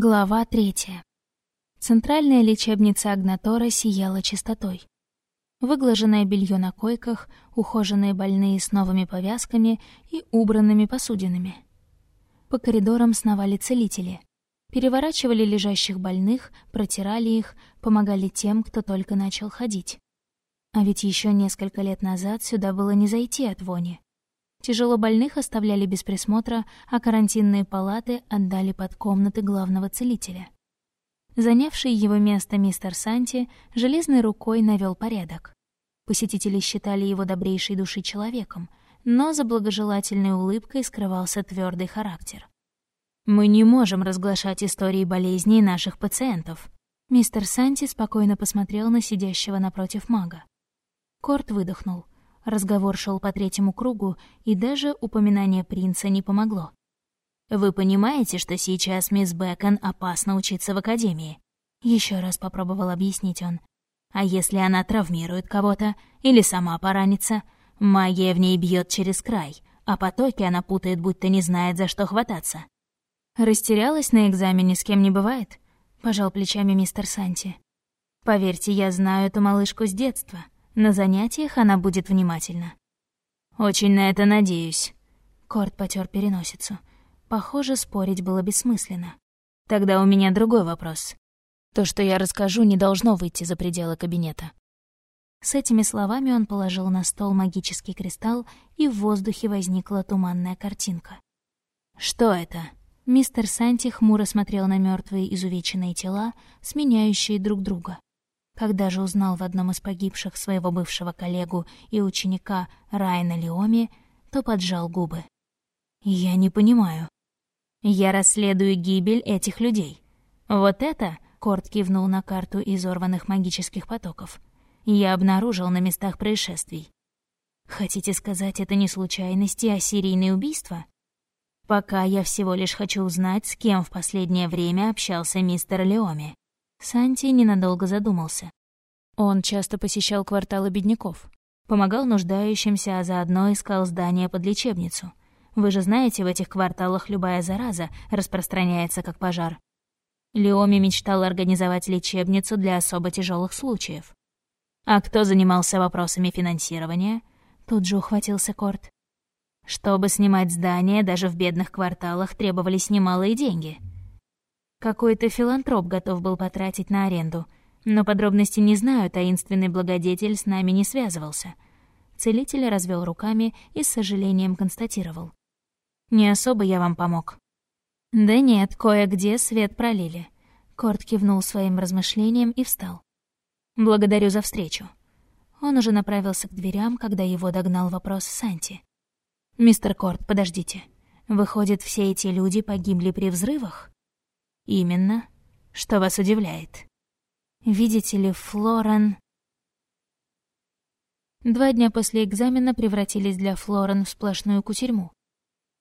Глава третья. Центральная лечебница Агнатора сияла чистотой. Выглаженное белье на койках, ухоженные больные с новыми повязками и убранными посудинами. По коридорам сновали целители. Переворачивали лежащих больных, протирали их, помогали тем, кто только начал ходить. А ведь еще несколько лет назад сюда было не зайти от вони. Тяжело больных оставляли без присмотра, а карантинные палаты отдали под комнаты главного целителя. Занявший его место мистер Санти железной рукой навел порядок. Посетители считали его добрейшей души человеком, но за благожелательной улыбкой скрывался твердый характер. «Мы не можем разглашать истории болезней наших пациентов», Мистер Санти спокойно посмотрел на сидящего напротив мага. Корт выдохнул — Разговор шел по третьему кругу, и даже упоминание принца не помогло. «Вы понимаете, что сейчас мисс Бэкон опасно учиться в академии?» Еще раз попробовал объяснить он. «А если она травмирует кого-то или сама поранится? Магия в ней бьет через край, а потоки она путает, будто не знает, за что хвататься». «Растерялась на экзамене, с кем не бывает?» — пожал плечами мистер Санти. «Поверьте, я знаю эту малышку с детства. На занятиях она будет внимательна. «Очень на это надеюсь». Корт потер переносицу. Похоже, спорить было бессмысленно. «Тогда у меня другой вопрос. То, что я расскажу, не должно выйти за пределы кабинета». С этими словами он положил на стол магический кристалл, и в воздухе возникла туманная картинка. «Что это?» Мистер Санти хмуро смотрел на мертвые изувеченные тела, сменяющие друг друга. Когда же узнал в одном из погибших своего бывшего коллегу и ученика Райана Леоми, то поджал губы. «Я не понимаю. Я расследую гибель этих людей. Вот это...» — Корт кивнул на карту изорванных магических потоков. «Я обнаружил на местах происшествий. Хотите сказать, это не случайности, а серийные убийства? Пока я всего лишь хочу узнать, с кем в последнее время общался мистер Леоми. Санти ненадолго задумался. Он часто посещал кварталы бедняков, помогал нуждающимся, а заодно искал здания под лечебницу. Вы же знаете, в этих кварталах любая зараза распространяется как пожар. Леоми мечтал организовать лечебницу для особо тяжелых случаев. А кто занимался вопросами финансирования? Тут же ухватился Корт. Чтобы снимать здания, даже в бедных кварталах требовались немалые деньги — какой-то филантроп готов был потратить на аренду. Но подробности не знаю, таинственный благодетель с нами не связывался. Целитель развел руками и с сожалением констатировал. «Не особо я вам помог». «Да нет, кое-где свет пролили». Корт кивнул своим размышлениям и встал. «Благодарю за встречу». Он уже направился к дверям, когда его догнал вопрос Санти. «Мистер Корт, подождите. Выходит, все эти люди погибли при взрывах?» «Именно. Что вас удивляет?» «Видите ли, Флорен...» Два дня после экзамена превратились для Флорен в сплошную кутерьму.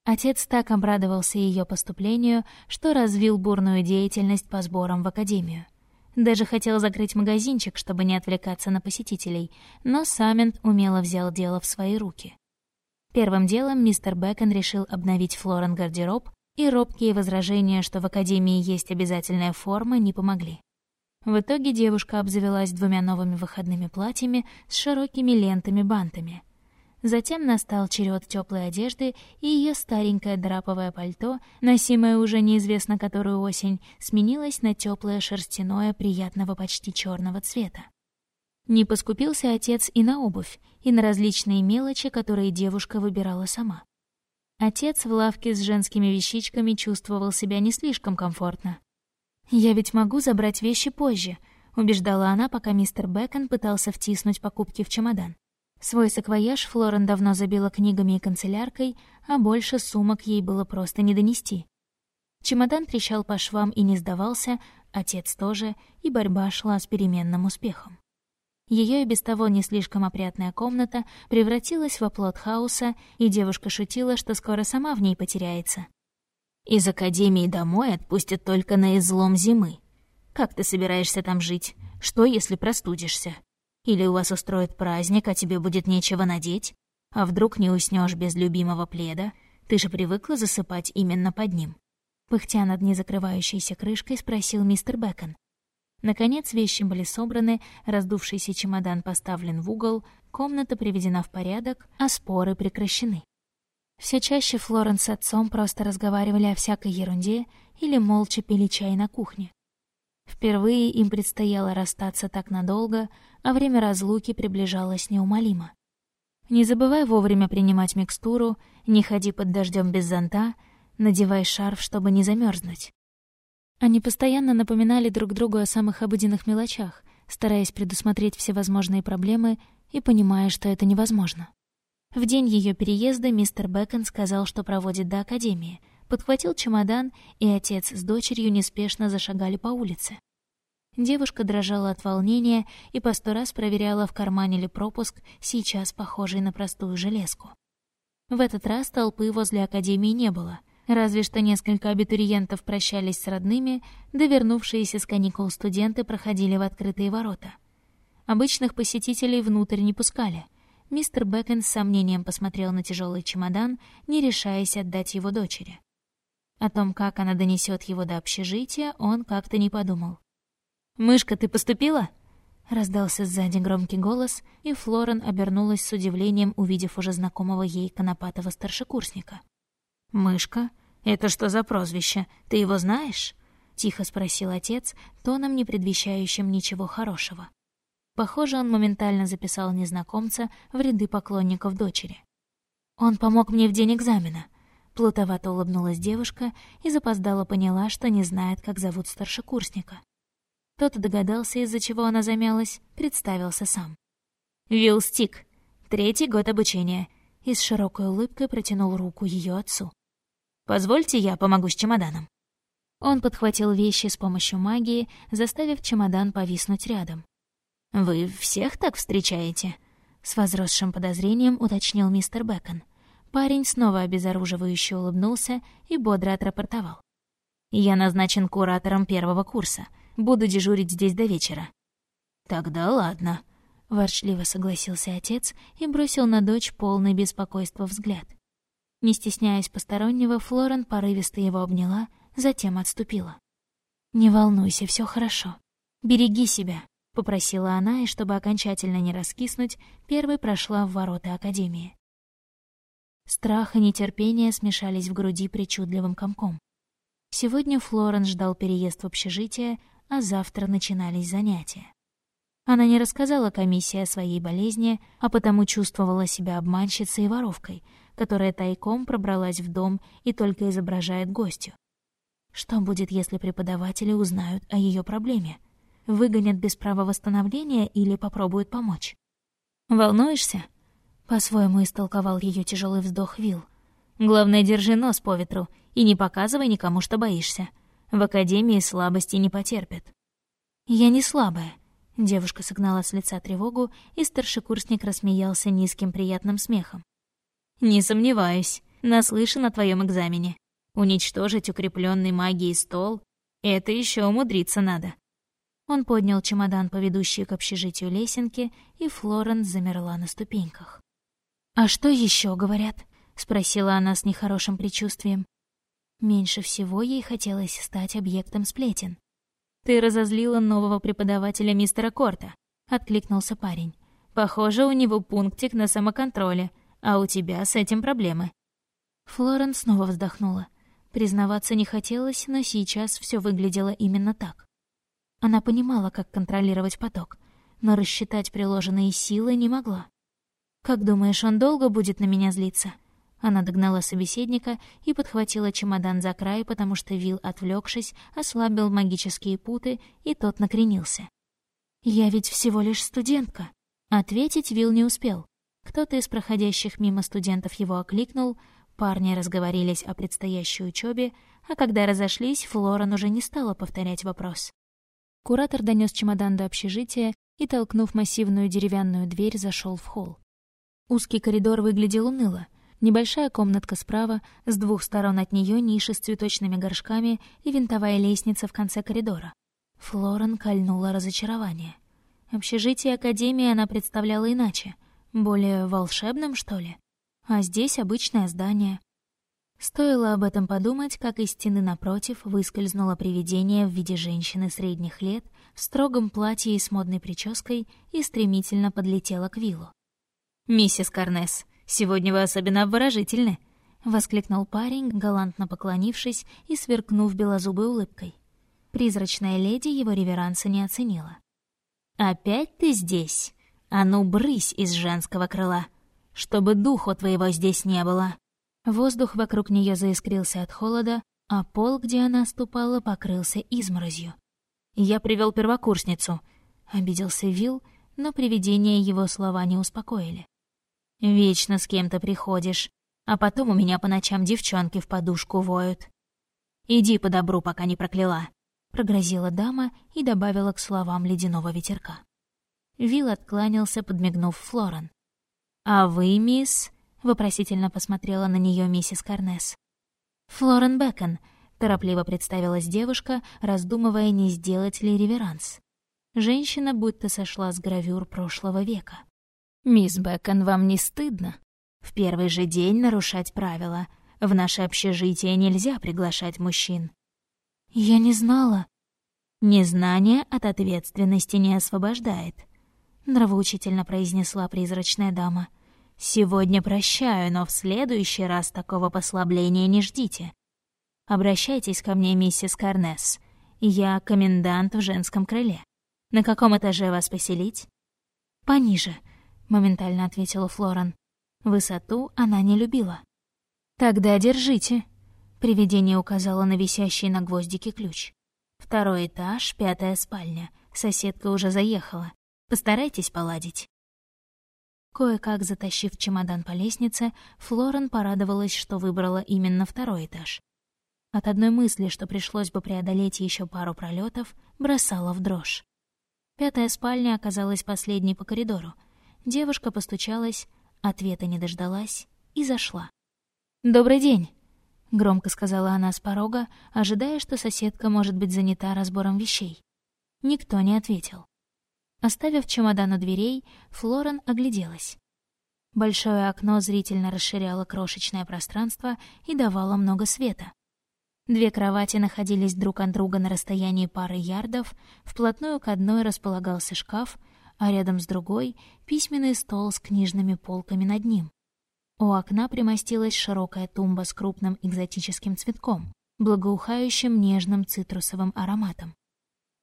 Отец так обрадовался ее поступлению, что развил бурную деятельность по сборам в академию. Даже хотел закрыть магазинчик, чтобы не отвлекаться на посетителей, но Самент умело взял дело в свои руки. Первым делом мистер Бэкон решил обновить Флорен гардероб, и робкие возражения, что в академии есть обязательная форма, не помогли. В итоге девушка обзавелась двумя новыми выходными платьями с широкими лентами-бантами. Затем настал черед теплой одежды, и ее старенькое драповое пальто, носимое уже неизвестно которую осень, сменилось на теплое шерстяное приятного почти черного цвета. Не поскупился отец и на обувь, и на различные мелочи, которые девушка выбирала сама. Отец в лавке с женскими вещичками чувствовал себя не слишком комфортно. «Я ведь могу забрать вещи позже», — убеждала она, пока мистер Бэкон пытался втиснуть покупки в чемодан. Свой саквояж Флорен давно забила книгами и канцеляркой, а больше сумок ей было просто не донести. Чемодан трещал по швам и не сдавался, отец тоже, и борьба шла с переменным успехом. Ее и без того не слишком опрятная комната превратилась в оплот хаоса, и девушка шутила, что скоро сама в ней потеряется. «Из академии домой отпустят только на излом зимы. Как ты собираешься там жить? Что, если простудишься? Или у вас устроят праздник, а тебе будет нечего надеть? А вдруг не уснешь без любимого пледа? Ты же привыкла засыпать именно под ним». Пыхтя над незакрывающейся крышкой, спросил мистер Бэкон. Наконец вещи были собраны, раздувшийся чемодан поставлен в угол, комната приведена в порядок, а споры прекращены. Все чаще Флоренс с отцом просто разговаривали о всякой ерунде или молча пили чай на кухне. Впервые им предстояло расстаться так надолго, а время разлуки приближалось неумолимо. Не забывай вовремя принимать микстуру, не ходи под дождем без зонта, надевай шарф, чтобы не замерзнуть. Они постоянно напоминали друг другу о самых обыденных мелочах, стараясь предусмотреть всевозможные проблемы и понимая, что это невозможно. В день ее переезда мистер Бэкон сказал, что проводит до академии, подхватил чемодан, и отец с дочерью неспешно зашагали по улице. Девушка дрожала от волнения и по сто раз проверяла, в кармане ли пропуск, сейчас похожий на простую железку. В этот раз толпы возле академии не было, разве что несколько абитуриентов прощались с родными, да вернувшиеся с каникул студенты проходили в открытые ворота. Обычных посетителей внутрь не пускали. Мистер Бэкон с сомнением посмотрел на тяжелый чемодан, не решаясь отдать его дочери. О том, как она донесет его до общежития, он как-то не подумал. «Мышка, ты поступила?» Раздался сзади громкий голос, и Флорен обернулась с удивлением, увидев уже знакомого ей конопатого старшекурсника. «Мышка? Это что за прозвище? Ты его знаешь?» — тихо спросил отец, тоном не предвещающим ничего хорошего. Похоже, он моментально записал незнакомца в ряды поклонников дочери. «Он помог мне в день экзамена», — плутовато улыбнулась девушка и запоздала поняла, что не знает, как зовут старшекурсника. Тот догадался, из-за чего она замялась, представился сам. «Вилл Стик, третий год обучения», и с широкой улыбкой протянул руку ее отцу. «Позвольте, я помогу с чемоданом». Он подхватил вещи с помощью магии, заставив чемодан повиснуть рядом. «Вы всех так встречаете?» С возросшим подозрением уточнил мистер Бэкон. Парень снова обезоруживающе улыбнулся и бодро отрапортовал. «Я назначен куратором первого курса. Буду дежурить здесь до вечера». «Тогда ладно», — ворчливо согласился отец и бросил на дочь полный беспокойства взгляд. Не стесняясь постороннего, Флорен порывисто его обняла, затем отступила. «Не волнуйся, все хорошо. Береги себя», — попросила она, и чтобы окончательно не раскиснуть, первой прошла в ворота Академии. Страх и нетерпение смешались в груди причудливым комком. Сегодня Флорен ждал переезд в общежитие, а завтра начинались занятия. Она не рассказала комиссии о своей болезни, а потому чувствовала себя обманщицей и воровкой, которая тайком пробралась в дом и только изображает гостю. Что будет, если преподаватели узнают о ее проблеме? Выгонят без права восстановления или попробуют помочь? «Волнуешься?» — по-своему истолковал ее тяжелый вздох Вил. «Главное, держи нос по ветру и не показывай никому, что боишься. В академии слабости не потерпят. Я не слабая. Девушка согнала с лица тревогу, и старшекурсник рассмеялся низким приятным смехом. «Не сомневаюсь. Наслышан о твоем экзамене. Уничтожить укрепленный магией стол — это еще умудриться надо». Он поднял чемодан по ведущей к общежитию лесенке, и Флоренс замерла на ступеньках. «А что еще говорят?» — спросила она с нехорошим предчувствием. Меньше всего ей хотелось стать объектом сплетен. «Ты разозлила нового преподавателя мистера Корта», — откликнулся парень. «Похоже, у него пунктик на самоконтроле, а у тебя с этим проблемы». Флорен снова вздохнула. Признаваться не хотелось, но сейчас все выглядело именно так. Она понимала, как контролировать поток, но рассчитать приложенные силы не могла. «Как думаешь, он долго будет на меня злиться?» Она догнала собеседника и подхватила чемодан за край, потому что Вил, отвлекшись, ослабил магические путы, и тот накренился. «Я ведь всего лишь студентка». Ответить Вил не успел. Кто-то из проходящих мимо студентов его окликнул, парни разговорились о предстоящей учебе, а когда разошлись, Флоран уже не стала повторять вопрос. Куратор донес чемодан до общежития и, толкнув массивную деревянную дверь, зашел в холл. Узкий коридор выглядел уныло — Небольшая комнатка справа, с двух сторон от нее ниши с цветочными горшками и винтовая лестница в конце коридора. Флорен кольнула разочарование. Общежитие Академии она представляла иначе, более волшебным, что ли. А здесь обычное здание. Стоило об этом подумать, как из стены напротив выскользнуло привидение в виде женщины средних лет в строгом платье и с модной прической и стремительно подлетело к виллу. «Миссис Карнес, сегодня вы особенно обворожительны!» — воскликнул парень, галантно поклонившись и сверкнув белозубой улыбкой. Призрачная леди его реверанса не оценила. «Опять ты здесь? А ну, брысь из женского крыла, чтобы духу твоего здесь не было!» Воздух вокруг нее заискрился от холода, а пол, где она ступала, покрылся изморозью. «Я привел первокурсницу», — обиделся Вил, но привидения его слова не успокоили. «Вечно с кем-то приходишь, а потом у меня по ночам девчонки в подушку воют. Иди по добру, пока не прокляла», — прогрозила дама и добавила к словам ледяного ветерка. Вил откланялся, подмигнув Флорен. «А вы, мисс...» — вопросительно посмотрела на нее миссис Карнес. «Флорен Бэкон», — торопливо представилась девушка, раздумывая, не сделать ли реверанс. Женщина будто сошла с гравюр прошлого века. «Мисс Бэкон, вам не стыдно?» В первый же день нарушать правила. В наше общежитие нельзя приглашать мужчин. Я не знала. Незнание от ответственности не освобождает, нравоучительно произнесла призрачная дама. Сегодня прощаю, но в следующий раз такого послабления не ждите. Обращайтесь ко мне, миссис Карнес. Я комендант в женском крыле. На каком этаже вас поселить? Пониже, моментально ответила Флорен. Высоту она не любила. «Тогда держите», — привидение указало на висящий на гвоздике ключ. «Второй этаж, пятая спальня. Соседка уже заехала. Постарайтесь поладить». Кое-как затащив чемодан по лестнице, Флорен порадовалась, что выбрала именно второй этаж. От одной мысли, что пришлось бы преодолеть еще пару пролетов, бросала в дрожь. Пятая спальня оказалась последней по коридору. Девушка постучалась, Ответа не дождалась и зашла. «Добрый день», — громко сказала она с порога, ожидая, что соседка может быть занята разбором вещей. Никто не ответил. Оставив чемодан у дверей, Флорен огляделась. Большое окно зрительно расширяло крошечное пространство и давало много света. Две кровати находились друг от друга на расстоянии пары ярдов, вплотную к одной располагался шкаф, а рядом с другой — письменный стол с книжными полками над ним. У окна примостилась широкая тумба с крупным экзотическим цветком, благоухающим нежным цитрусовым ароматом.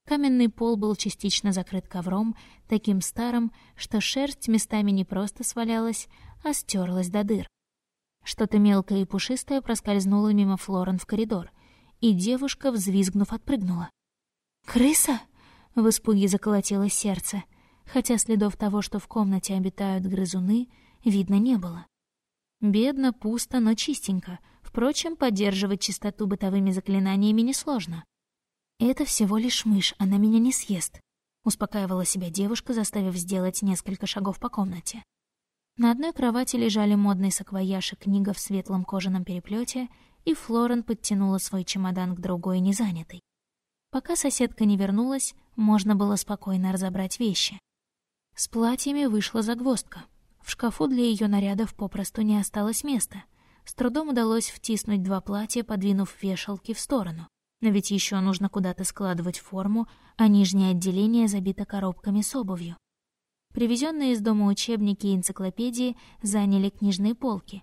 Каменный пол был частично закрыт ковром, таким старым, что шерсть местами не просто свалялась, а стерлась до дыр. Что-то мелкое и пушистое проскользнуло мимо Флорен в коридор, и девушка, взвизгнув, отпрыгнула. «Крыса?» — в испуге заколотилось сердце хотя следов того, что в комнате обитают грызуны, видно не было. Бедно, пусто, но чистенько. Впрочем, поддерживать чистоту бытовыми заклинаниями несложно. «Это всего лишь мышь, она меня не съест», — успокаивала себя девушка, заставив сделать несколько шагов по комнате. На одной кровати лежали модный саквояж и книга в светлом кожаном переплете, и Флорен подтянула свой чемодан к другой, незанятой. Пока соседка не вернулась, можно было спокойно разобрать вещи. С платьями вышла загвоздка. В шкафу для ее нарядов попросту не осталось места. С трудом удалось втиснуть два платья, подвинув вешалки в сторону. Но ведь еще нужно куда-то складывать форму, а нижнее отделение забито коробками с обувью. Привезенные из дома учебники и энциклопедии заняли книжные полки.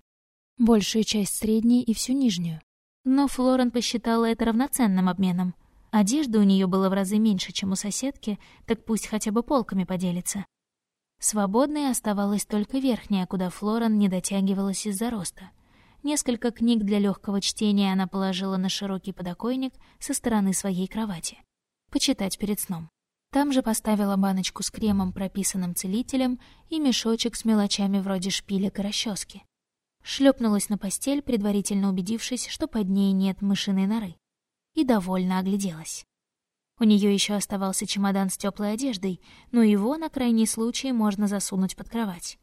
Большую часть средней и всю нижнюю. Но Флорен посчитала это равноценным обменом. Одежды у нее было в разы меньше, чем у соседки, так пусть хотя бы полками поделится. Свободной оставалась только верхняя, куда Флоран не дотягивалась из-за роста. Несколько книг для легкого чтения она положила на широкий подоконник со стороны своей кровати. Почитать перед сном. Там же поставила баночку с кремом, прописанным целителем, и мешочек с мелочами вроде шпилек и расчески. Шлепнулась на постель, предварительно убедившись, что под ней нет мышиной норы. И довольно огляделась. У нее еще оставался чемодан с теплой одеждой, но его на крайний случай можно засунуть под кровать.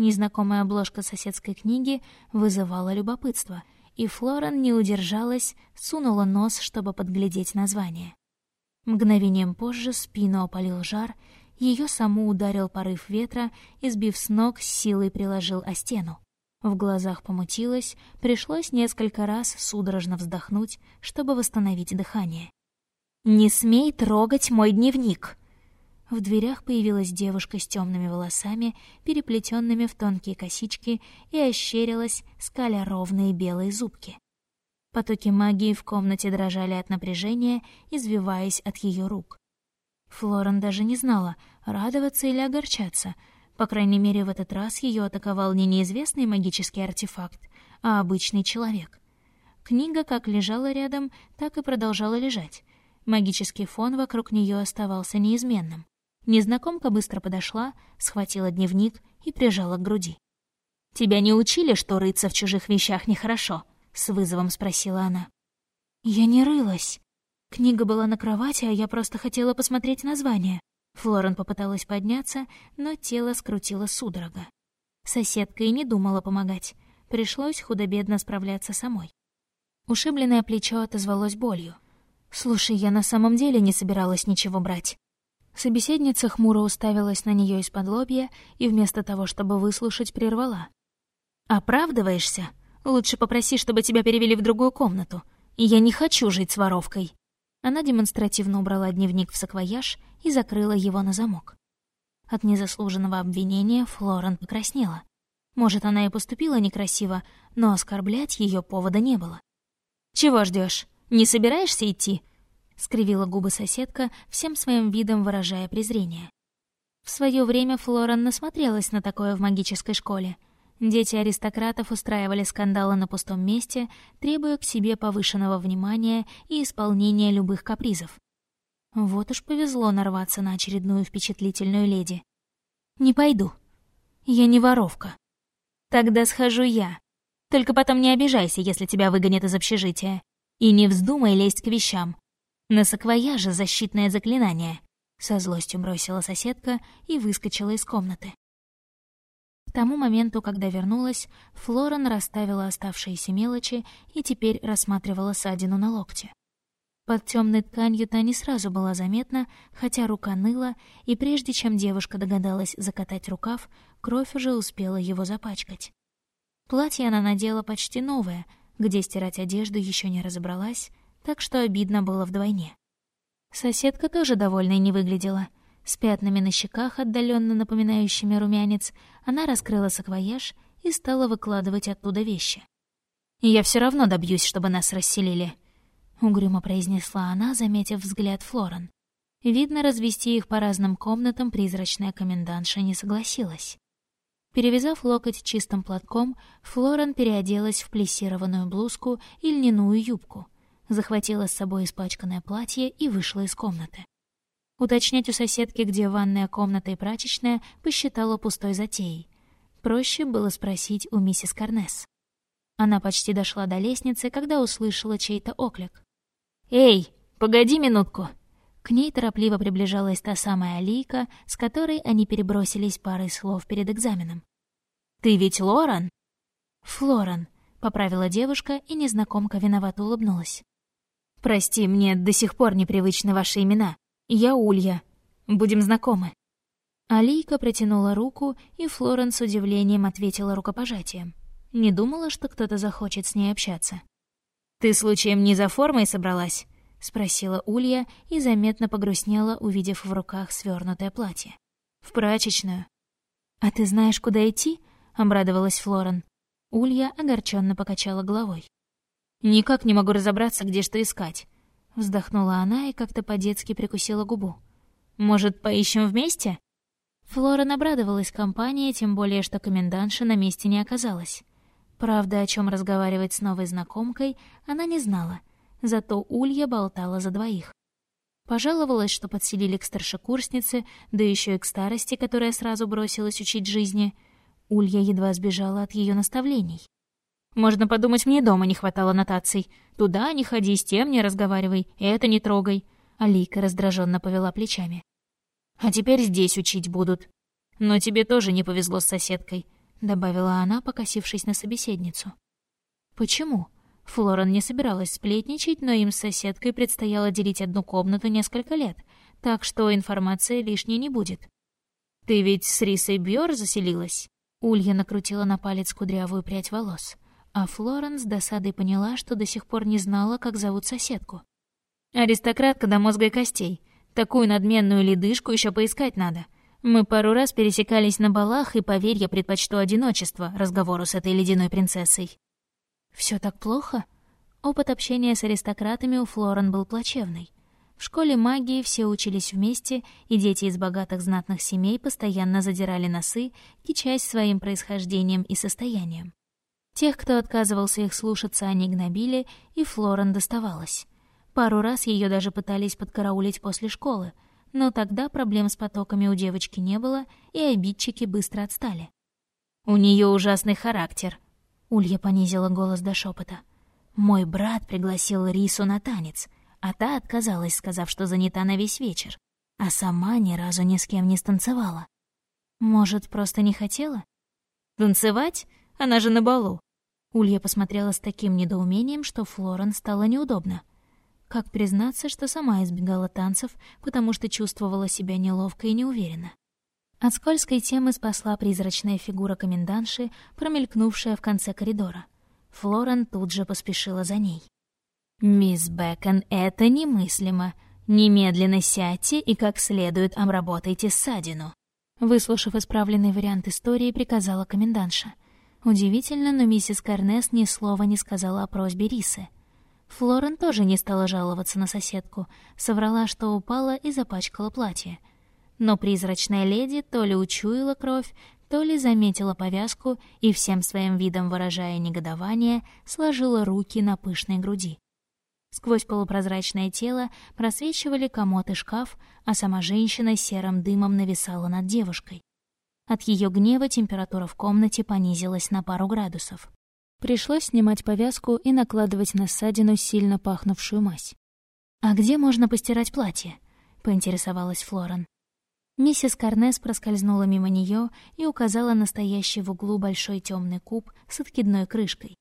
Незнакомая обложка соседской книги вызывала любопытство, и Флорен не удержалась, сунула нос, чтобы подглядеть название. Мгновением позже спину опалил жар, ее саму ударил порыв ветра и, сбив с ног, силой приложил о стену. В глазах помутилось, пришлось несколько раз судорожно вздохнуть, чтобы восстановить дыхание. «Не смей трогать мой дневник!» В дверях появилась девушка с темными волосами, переплетенными в тонкие косички, и ощерилась, скаля ровные белые зубки. Потоки магии в комнате дрожали от напряжения, извиваясь от ее рук. Флорен даже не знала, радоваться или огорчаться. По крайней мере, в этот раз ее атаковал не неизвестный магический артефакт, а обычный человек. Книга как лежала рядом, так и продолжала лежать. Магический фон вокруг нее оставался неизменным. Незнакомка быстро подошла, схватила дневник и прижала к груди. «Тебя не учили, что рыться в чужих вещах нехорошо?» — с вызовом спросила она. «Я не рылась. Книга была на кровати, а я просто хотела посмотреть название». Флорен попыталась подняться, но тело скрутило судорога. Соседка и не думала помогать. Пришлось худо-бедно справляться самой. Ушибленное плечо отозвалось болью. «Слушай, я на самом деле не собиралась ничего брать. Собеседница хмуро уставилась на нее из-под лобья и вместо того, чтобы выслушать, прервала. «Оправдываешься? Лучше попроси, чтобы тебя перевели в другую комнату. Я не хочу жить с воровкой». Она демонстративно убрала дневник в саквояж и закрыла его на замок. От незаслуженного обвинения Флорен покраснела. Может, она и поступила некрасиво, но оскорблять ее повода не было. «Чего ждешь? Не собираешься идти?» Скривила губы соседка, всем своим видом выражая презрение. В свое время Флорен насмотрелась на такое в магической школе. Дети аристократов устраивали скандалы на пустом месте, требуя к себе повышенного внимания и исполнения любых капризов. Вот уж повезло нарваться на очередную впечатлительную леди. «Не пойду. Я не воровка. Тогда схожу я. Только потом не обижайся, если тебя выгонят из общежития. И не вздумай лезть к вещам. На саквояже защитное заклинание. Со злостью бросила соседка и выскочила из комнаты. К тому моменту, когда вернулась, Флорен расставила оставшиеся мелочи и теперь рассматривала ссадину на локте. Под темной тканью та не сразу была заметна, хотя рука ныла, и прежде чем девушка догадалась закатать рукав, кровь уже успела его запачкать. Платье она надела почти новое, где стирать одежду еще не разобралась, так что обидно было вдвойне. Соседка тоже довольной не выглядела. С пятнами на щеках, отдаленно напоминающими румянец, она раскрыла саквояж и стала выкладывать оттуда вещи. «Я все равно добьюсь, чтобы нас расселили», — угрюмо произнесла она, заметив взгляд Флорен. Видно, развести их по разным комнатам призрачная комендантша не согласилась. Перевязав локоть чистым платком, Флорен переоделась в плессированную блузку и льняную юбку — захватила с собой испачканное платье и вышла из комнаты. Уточнять у соседки, где ванная комната и прачечная, посчитала пустой затеей. Проще было спросить у миссис Карнес. Она почти дошла до лестницы, когда услышала чей-то оклик. «Эй, погоди минутку!» К ней торопливо приближалась та самая Алийка, с которой они перебросились парой слов перед экзаменом. «Ты ведь Лоран?» «Флоран», — поправила девушка, и незнакомка виновато улыбнулась. «Прости, мне до сих пор непривычны ваши имена. Я Улья. Будем знакомы». Алийка протянула руку, и Флорен с удивлением ответила рукопожатием. Не думала, что кто-то захочет с ней общаться. «Ты случаем не за формой собралась?» — спросила Улья и заметно погрустнела, увидев в руках свернутое платье. «В прачечную». «А ты знаешь, куда идти?» — обрадовалась Флорен. Улья огорченно покачала головой. Никак не могу разобраться, где что искать. Вздохнула она и как-то по-детски прикусила губу. Может, поищем вместе? Флора обрадовалась компании, тем более, что комендантша на месте не оказалась. Правда, о чем разговаривать с новой знакомкой, она не знала. Зато Улья болтала за двоих. Пожаловалась, что подселили к старшекурснице, да еще и к старости, которая сразу бросилась учить жизни. Улья едва сбежала от ее наставлений. Можно подумать, мне дома не хватало нотаций. Туда не ходи, с тем не разговаривай, это не трогай. Алика раздраженно повела плечами. А теперь здесь учить будут. Но тебе тоже не повезло с соседкой, добавила она, покосившись на собеседницу. Почему? Флорен не собиралась сплетничать, но им с соседкой предстояло делить одну комнату несколько лет, так что информация лишней не будет. Ты ведь с Рисой Бьор заселилась? Улья накрутила на палец кудрявую прядь волос, а Флоренс досадой поняла, что до сих пор не знала, как зовут соседку. «Аристократка до мозга и костей. Такую надменную ледышку еще поискать надо. Мы пару раз пересекались на балах, и, поверь, я предпочту одиночество разговору с этой ледяной принцессой». Все так плохо?» Опыт общения с аристократами у Флорен был плачевный. В школе магии все учились вместе, и дети из богатых знатных семей постоянно задирали носы, кичась своим происхождением и состоянием. Тех, кто отказывался их слушаться, они гнобили, и Флорен доставалась. Пару раз ее даже пытались подкараулить после школы, но тогда проблем с потоками у девочки не было, и обидчики быстро отстали. «У нее ужасный характер», — Улья понизила голос до шепота. «Мой брат пригласил Рису на танец — а та отказалась, сказав, что занята на весь вечер, а сама ни разу ни с кем не станцевала. Может, просто не хотела? Танцевать? Она же на балу. Улья посмотрела с таким недоумением, что Флорен стало неудобно. Как признаться, что сама избегала танцев, потому что чувствовала себя неловко и неуверенно. От скользкой темы спасла призрачная фигура комендантши, промелькнувшая в конце коридора. Флорен тут же поспешила за ней. «Мисс Бэкон, это немыслимо. Немедленно сядьте и как следует обработайте ссадину». Выслушав исправленный вариант истории, приказала комендантша. Удивительно, но миссис Карнес ни слова не сказала о просьбе Рисы. Флорен тоже не стала жаловаться на соседку, соврала, что упала и запачкала платье. Но призрачная леди то ли учуяла кровь, то ли заметила повязку и всем своим видом выражая негодование, сложила руки на пышной груди. Сквозь полупрозрачное тело просвечивали комод и шкаф, а сама женщина серым дымом нависала над девушкой. От ее гнева температура в комнате понизилась на пару градусов. Пришлось снимать повязку и накладывать на ссадину сильно пахнувшую мазь. «А где можно постирать платье?» — поинтересовалась Флорен. Миссис Карнес проскользнула мимо нее и указала на стоящий в углу большой темный куб с откидной крышкой.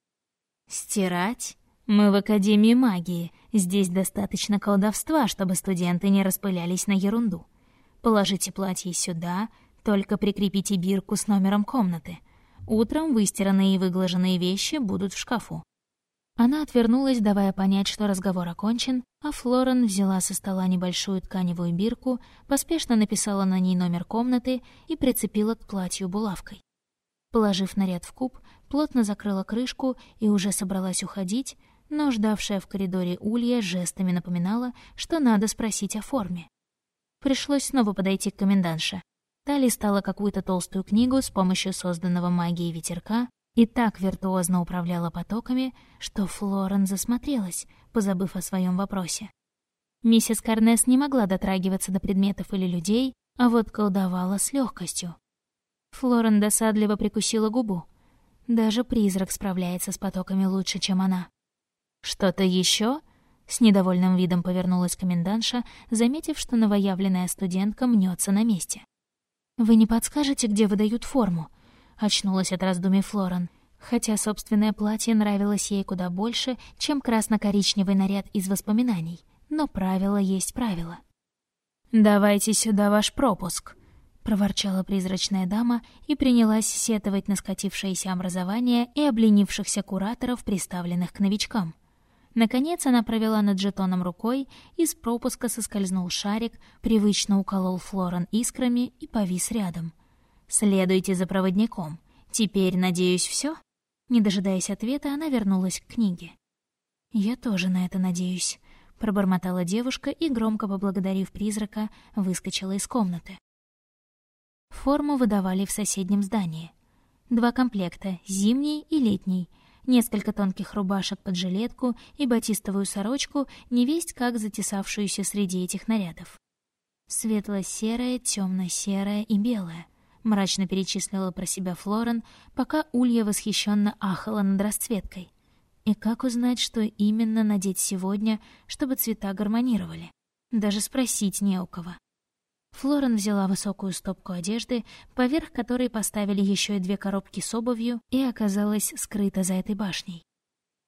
«Стирать? Мы в Академии магии. Здесь достаточно колдовства, чтобы студенты не распылялись на ерунду. Положите платье сюда, только прикрепите бирку с номером комнаты. Утром выстиранные и выглаженные вещи будут в шкафу. Она отвернулась, давая понять, что разговор окончен, а Флорен взяла со стола небольшую тканевую бирку, поспешно написала на ней номер комнаты и прицепила к платью булавкой. Положив наряд в куб, плотно закрыла крышку и уже собралась уходить, но ждавшая в коридоре Улья жестами напоминала, что надо спросить о форме. Пришлось снова подойти к комендантше. Та листала какую-то толстую книгу с помощью созданного магией ветерка и так виртуозно управляла потоками, что Флорен засмотрелась, позабыв о своем вопросе. Миссис Карнес не могла дотрагиваться до предметов или людей, а вот колдовала с легкостью. Флорен досадливо прикусила губу. Даже призрак справляется с потоками лучше, чем она. «Что-то еще? С недовольным видом повернулась комендантша, заметив, что новоявленная студентка мнется на месте. «Вы не подскажете, где выдают форму?» — очнулась от раздумий Флорен, хотя собственное платье нравилось ей куда больше, чем красно-коричневый наряд из воспоминаний. Но правило есть правило. «Давайте сюда ваш пропуск», — проворчала призрачная дама и принялась сетовать на скатившееся образование и обленившихся кураторов, приставленных к новичкам. Наконец она провела над жетоном рукой, из пропуска соскользнул шарик, привычно уколол Флорен искрами и повис рядом. «Следуйте за проводником. Теперь, надеюсь, все? Не дожидаясь ответа, она вернулась к книге. «Я тоже на это надеюсь», — пробормотала девушка и, громко поблагодарив призрака, выскочила из комнаты. Форму выдавали в соседнем здании. Два комплекта — зимний и летний — несколько тонких рубашек под жилетку и батистовую сорочку, невесть как затесавшуюся среди этих нарядов. Светло-серое, темно-серое и белое. Мрачно перечислила про себя Флорен, пока Улья восхищенно ахала над расцветкой. И как узнать, что именно надеть сегодня, чтобы цвета гармонировали? Даже спросить не у кого. Флорен взяла высокую стопку одежды, поверх которой поставили еще и две коробки с обувью, и оказалась скрыта за этой башней.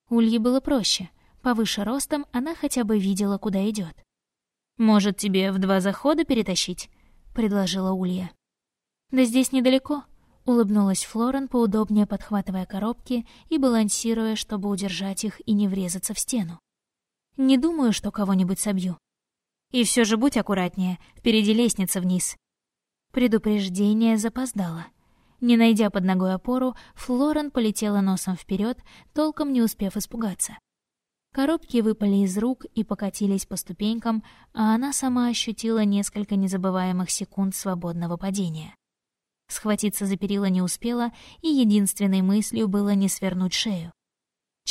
Улье было проще. Повыше ростом она хотя бы видела, куда идет. «Может, тебе в два захода перетащить?» — предложила Улья. «Да здесь недалеко». — улыбнулась Флорен, поудобнее подхватывая коробки и балансируя, чтобы удержать их и не врезаться в стену. «Не думаю, что кого-нибудь собью. И все же будь аккуратнее, впереди лестница вниз». Предупреждение запоздало. Не найдя под ногой опору, Флорен полетела носом вперед, толком не успев испугаться. Коробки выпали из рук и покатились по ступенькам, а она сама ощутила несколько незабываемых секунд свободного падения. Схватиться за перила не успела, и единственной мыслью было не свернуть шею.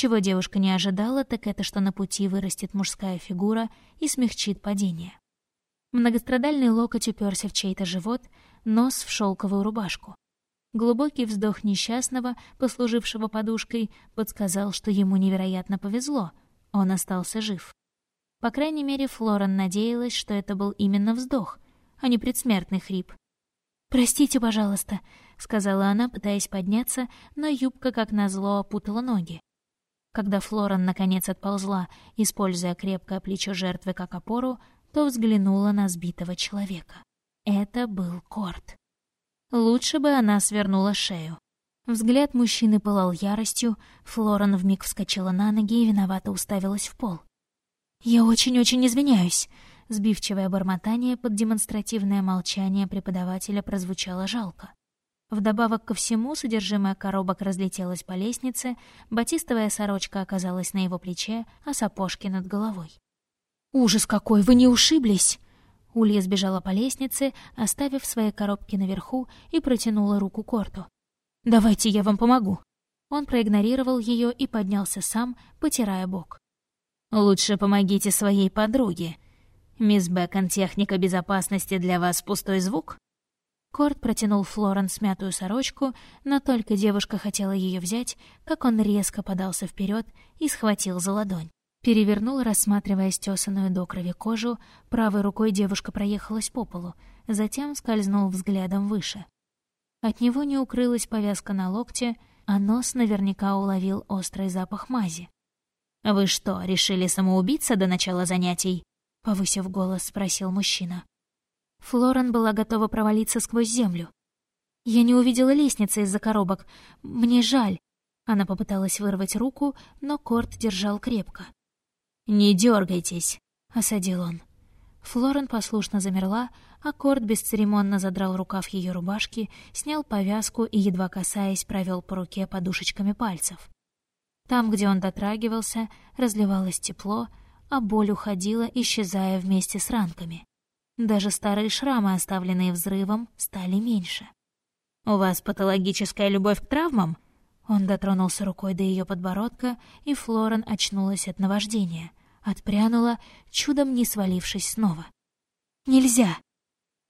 Чего девушка не ожидала, так это что на пути вырастет мужская фигура и смягчит падение. Многострадальный локоть уперся в чей-то живот, нос в шелковую рубашку. Глубокий вздох несчастного, послужившего подушкой, подсказал, что ему невероятно повезло. Он остался жив. По крайней мере, Флорен надеялась, что это был именно вздох, а не предсмертный хрип. «Простите, пожалуйста», — сказала она, пытаясь подняться, но юбка, как назло, опутала ноги. Когда Флорен наконец отползла, используя крепкое плечо жертвы как опору, то взглянула на сбитого человека. Это был Корт. Лучше бы она свернула шею. Взгляд мужчины пылал яростью, Флорен вмиг вскочила на ноги и виновато уставилась в пол. «Я очень-очень извиняюсь», Сбивчивое бормотание под демонстративное молчание преподавателя прозвучало жалко. Вдобавок ко всему, содержимое коробок разлетелось по лестнице, батистовая сорочка оказалась на его плече, а сапожки над головой. «Ужас какой! Вы не ушиблись!» Улья сбежала по лестнице, оставив свои коробки наверху, и протянула руку Корту. «Давайте я вам помогу». Он проигнорировал ее и поднялся сам, потирая бок. «Лучше помогите своей подруге», «Мисс Бэкон, техника безопасности для вас пустой звук?» Корт протянул Флорен смятую сорочку, но только девушка хотела ее взять, как он резко подался вперед и схватил за ладонь. Перевернул, рассматривая стесанную до крови кожу, правой рукой девушка проехалась по полу, затем скользнул взглядом выше. От него не укрылась повязка на локте, а нос наверняка уловил острый запах мази. «Вы что, решили самоубиться до начала занятий?» — повысив голос, спросил мужчина. Флорен была готова провалиться сквозь землю. «Я не увидела лестницы из-за коробок. Мне жаль». Она попыталась вырвать руку, но Корт держал крепко. «Не дергайтесь», — осадил он. Флорен послушно замерла, а Корт бесцеремонно задрал рукав ее рубашки, снял повязку и, едва касаясь, провел по руке подушечками пальцев. Там, где он дотрагивался, разливалось тепло, а боль уходила, исчезая вместе с ранками. Даже старые шрамы, оставленные взрывом, стали меньше. «У вас патологическая любовь к травмам?» Он дотронулся рукой до ее подбородка, и Флорен очнулась от наваждения, отпрянула, чудом не свалившись снова. «Нельзя!»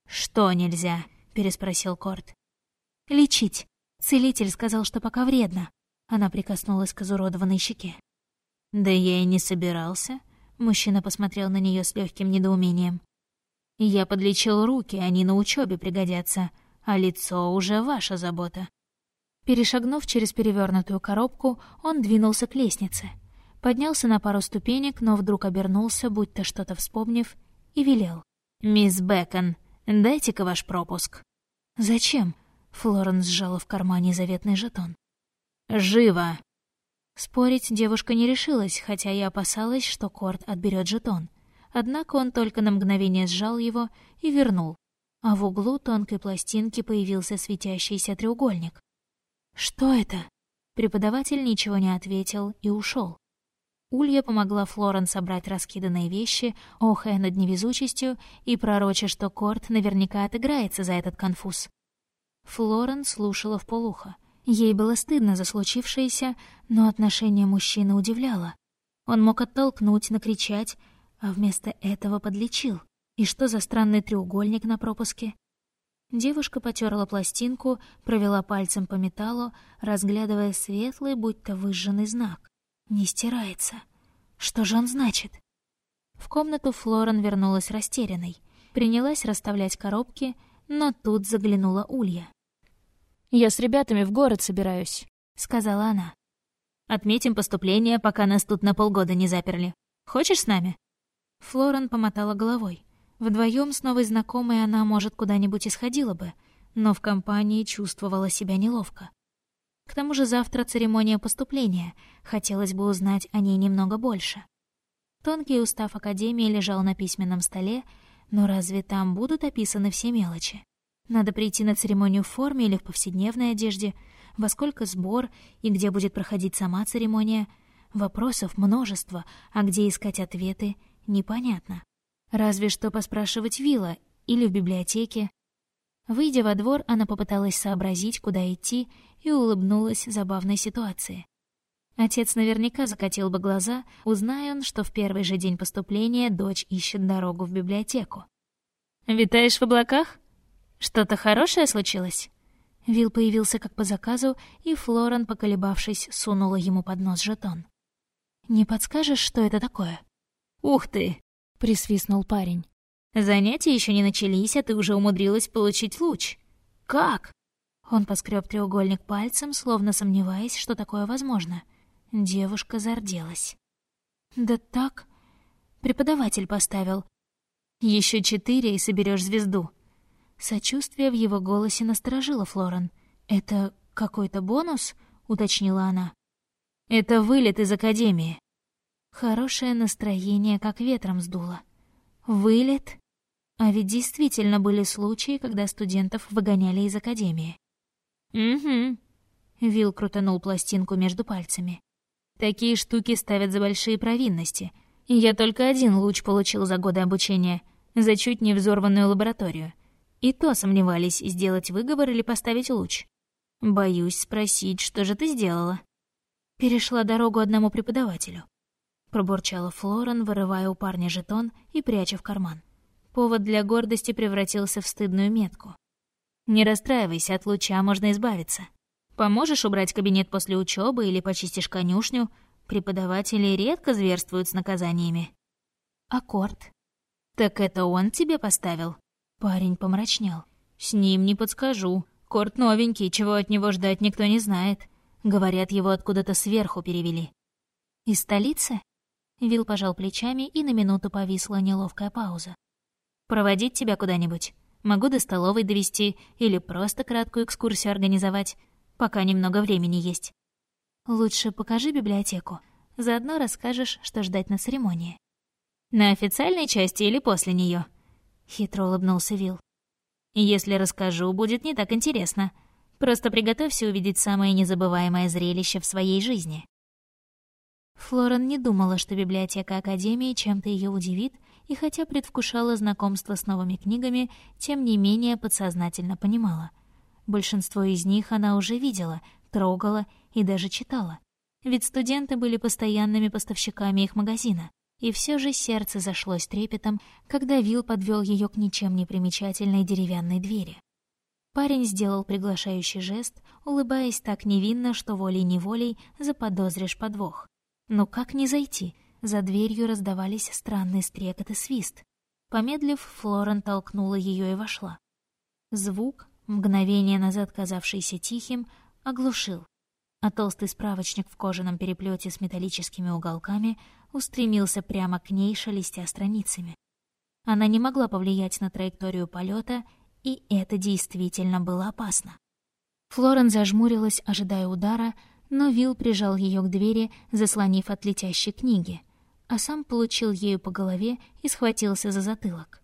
«Что нельзя?» — переспросил Корт. «Лечить. Целитель сказал, что пока вредно». Она прикоснулась к изуродованной щеке. «Да я и не собирался. Мужчина посмотрел на нее с легким недоумением. «Я подлечил руки, они на учебе пригодятся, а лицо уже ваша забота». Перешагнув через перевернутую коробку, он двинулся к лестнице. Поднялся на пару ступенек, но вдруг обернулся, будто что-то вспомнив, и велел. «Мисс Бэкон, дайте-ка ваш пропуск». «Зачем?» — Флоренс сжала в кармане заветный жетон. «Живо!» Спорить девушка не решилась, хотя и опасалась, что Корт отберет жетон. Однако он только на мгновение сжал его и вернул, а в углу тонкой пластинки появился светящийся треугольник. «Что это?» Преподаватель ничего не ответил и ушел. Улья помогла Флорен собрать раскиданные вещи, охая над невезучестью и пророча, что Корт наверняка отыграется за этот конфуз. Флорен слушала в полухо. Ей было стыдно за случившееся, но отношение мужчины удивляло. Он мог оттолкнуть, накричать, а вместо этого подлечил. И что за странный треугольник на пропуске? Девушка потерла пластинку, провела пальцем по металлу, разглядывая светлый, будто выжженный знак. Не стирается. Что же он значит? В комнату Флорен вернулась растерянной. Принялась расставлять коробки, но тут заглянула Улья. «Я с ребятами в город собираюсь», — сказала она. «Отметим поступление, пока нас тут на полгода не заперли. Хочешь с нами?» Флорен помотала головой. Вдвоем с новой знакомой она, может, куда-нибудь исходила бы, но в компании чувствовала себя неловко. К тому же завтра церемония поступления, хотелось бы узнать о ней немного больше. Тонкий устав Академии лежал на письменном столе, но разве там будут описаны все мелочи? Надо прийти на церемонию в форме или в повседневной одежде, во сколько сбор и где будет проходить сама церемония. Вопросов множество, а где искать ответы — непонятно. Разве что поспрашивать Вилла или в библиотеке. Выйдя во двор, она попыталась сообразить, куда идти, и улыбнулась забавной ситуации. Отец наверняка закатил бы глаза, узная он, что в первый же день поступления дочь ищет дорогу в библиотеку. «Витаешь в облаках? Что-то хорошее случилось?» Вил появился как по заказу, и Флоран, поколебавшись, сунула ему под нос жетон. «Не подскажешь, что это такое?» «Ух ты!» — присвистнул парень. «Занятия еще не начались, а ты уже умудрилась получить луч. Как?» Он поскреб треугольник пальцем, словно сомневаясь, что такое возможно. Девушка зарделась. «Да так...» Преподаватель поставил. Еще четыре и соберешь звезду». Сочувствие в его голосе насторожило Флорен. «Это какой-то бонус?» — уточнила она. «Это вылет из Академии». Хорошее настроение как ветром сдуло. «Вылет?» А ведь действительно были случаи, когда студентов выгоняли из Академии. «Угу». Вил крутанул пластинку между пальцами. Такие штуки ставят за большие провинности. Я только один луч получил за годы обучения, за чуть не взорванную лабораторию. И то сомневались, сделать выговор или поставить луч. Боюсь спросить, что же ты сделала? Перешла дорогу одному преподавателю. Пробурчала Флорен, вырывая у парня жетон и пряча в карман. Повод для гордости превратился в стыдную метку. «Не расстраивайся, от луча можно избавиться. Поможешь убрать кабинет после учебы или почистишь конюшню? Преподаватели редко зверствуют с наказаниями. Аккорд. Так это он тебе поставил? Парень помрачнел. С ним не подскажу. Корт новенький, чего от него ждать никто не знает. Говорят, его откуда-то сверху перевели. Из столицы? Вил пожал плечами, и на минуту повисла неловкая пауза. «Проводить тебя куда-нибудь? Могу до столовой довести или просто краткую экскурсию организовать пока немного времени есть. Лучше покажи библиотеку. Заодно расскажешь, что ждать на церемонии. На официальной части или после нее? Хитро улыбнулся Вил. Если расскажу, будет не так интересно. Просто приготовься увидеть самое незабываемое зрелище в своей жизни. Флорен не думала, что библиотека Академии чем-то ее удивит, и хотя предвкушала знакомство с новыми книгами, тем не менее подсознательно понимала — Большинство из них она уже видела, трогала и даже читала. Ведь студенты были постоянными поставщиками их магазина. И все же сердце зашлось трепетом, когда Вил подвел ее к ничем не примечательной деревянной двери. Парень сделал приглашающий жест, улыбаясь так невинно, что волей-неволей заподозришь подвох. Но как не зайти? За дверью раздавались странные стрекот и свист. Помедлив, Флорен толкнула ее и вошла. Звук, мгновение назад казавшийся тихим, оглушил, а толстый справочник в кожаном переплете с металлическими уголками устремился прямо к ней, шелестя страницами. Она не могла повлиять на траекторию полета, и это действительно было опасно. Флорен зажмурилась, ожидая удара, но Вил прижал ее к двери, заслонив от летящей книги, а сам получил ею по голове и схватился за затылок.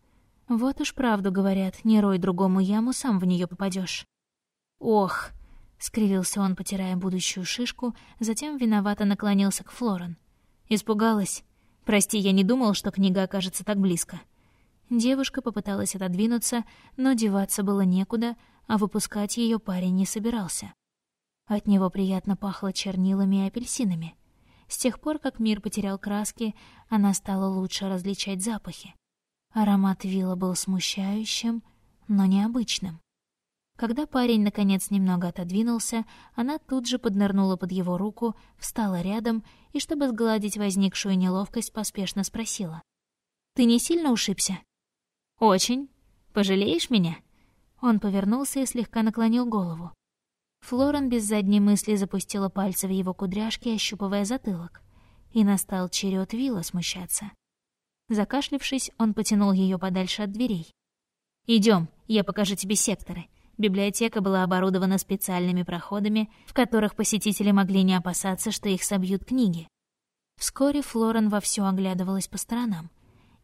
Вот уж правду говорят, не рой другому яму, сам в нее попадешь. Ох, скривился он, потирая будущую шишку, затем виновато наклонился к Флорен. Испугалась. Прости, я не думал, что книга окажется так близко. Девушка попыталась отодвинуться, но деваться было некуда, а выпускать ее парень не собирался. От него приятно пахло чернилами и апельсинами. С тех пор, как мир потерял краски, она стала лучше различать запахи. Аромат вилла был смущающим, но необычным. Когда парень, наконец, немного отодвинулся, она тут же поднырнула под его руку, встала рядом и, чтобы сгладить возникшую неловкость, поспешно спросила. «Ты не сильно ушибся?» «Очень. Пожалеешь меня?» Он повернулся и слегка наклонил голову. Флорен без задней мысли запустила пальцы в его кудряшки, ощупывая затылок. И настал черед Вилла смущаться. Закашлившись, он потянул ее подальше от дверей. Идем, я покажу тебе секторы. Библиотека была оборудована специальными проходами, в которых посетители могли не опасаться, что их собьют книги. Вскоре Флорен вовсю оглядывалась по сторонам.